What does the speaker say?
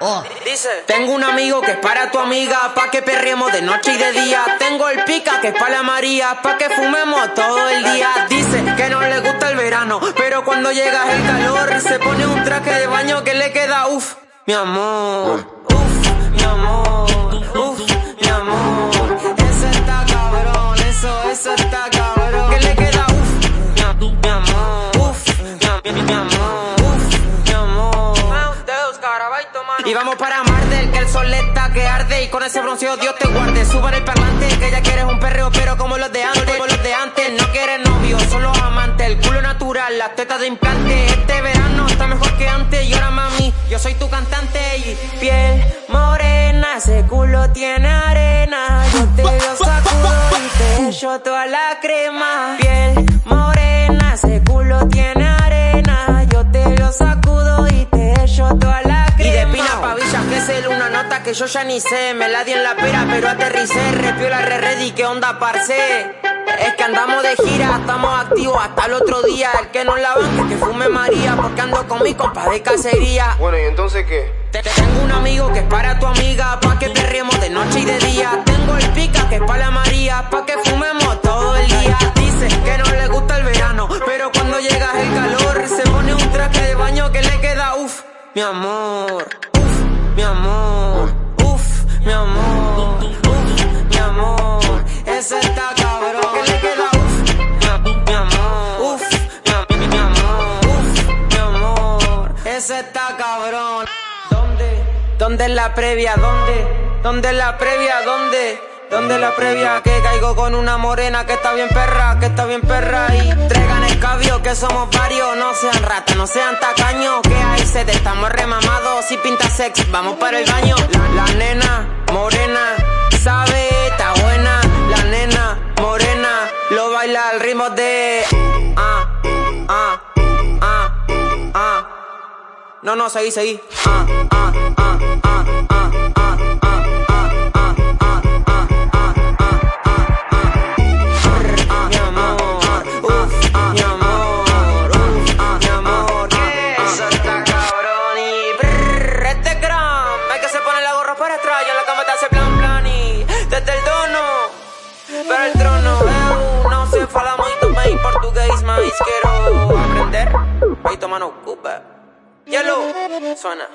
Oh. Dice, tengo un amigo que es para tu amiga, pa' que perriemos de noche y de día. Tengo el pica que es para la María, pa' que fumemos todo el día. Dice que no le gusta el verano, pero cuando llega el calor se pone un traje de baño que le queda uff, mi amor. Uff, mi amor. Uff, Y vamos para Mardel, que el sol está que arde. Y con ese bronceo Dios te guarde. Suban el parlante, que ya quieres un perreo, pero como los de antes. Como los de antes, no quieres novio, solo amante. El culo natural, las tetas de implante. Este verano está mejor que antes. Y ahora mami, yo soy tu cantante. Y piel morena, ese culo tiene arena. Yo te lo sacudo y te echo toda la crema. Piel que yo ya ni sé. Me la di en la pera, pero aterricé. Repiola re ready, ¿qué onda, parce? Es que andamos de gira, estamos activos hasta el otro día. El que no la banque, que fume María, porque ando con mi compa de cacería. Bueno, ¿y entonces qué? Te- Tengo un amigo que es para tu amiga, pa' que perriemos de noche y de día. Tengo el pica que es para la María, pa' que fumemos todo el día. Dice que no le gusta el verano, pero cuando llega el calor se pone un traje de baño que le queda uff, mi amor. Uff, mi amor. Mi amor. Mi amor. Eso está cabrón. Que le queda uff, mi, amor. Uff, mi, mi- amor. Uff, mi amor. Eso está cabrón. ¿Dónde? ¿Dónde es la previa? ¿Dónde? ¿Dónde es la previa? ¿Dónde? ¿Dónde es la previa? Que caigo con una morena que está bien perra, que está bien perra y traigan escabio que somos varios, no sean ratas, no sean tacaños, que ahí se te estamos remamados, si pinta sex, vamos para el baño. La, nena morena, sabe, está buena. La nena morena, lo baila al ritmo de. Ah, ah, ah, ah. No, no, seguí, seguí. Ah, ah, ah, ah. quiero aprender, Paito mano ocupa. Yellow, suena.